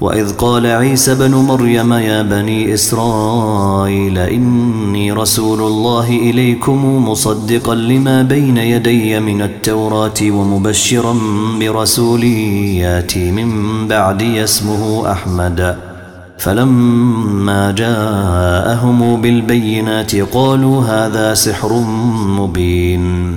وإذ قال عيسى بن مريم يا بني إسرائيل إني رسول الله إليكم مصدقا لما بين يدي من التوراة ومبشرا برسول ياتي من بعدي اسمه أحمد. فلما جاءهم بالبينات قالوا هذا سحر مبين.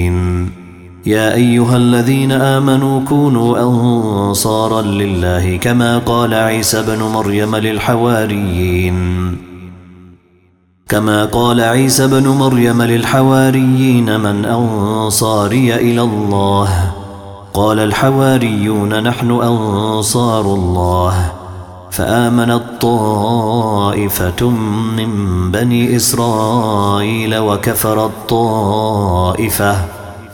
يا أيها الذين آمنوا كونوا أنصارا لله كما قال عيسى بن مريم للحواريين. كما قال عيسى بن مريم للحواريين من أنصاري إلى الله. قال الحواريون نحن أنصار الله. فآمنت طائفة من بني إسرائيل وكفرت طائفة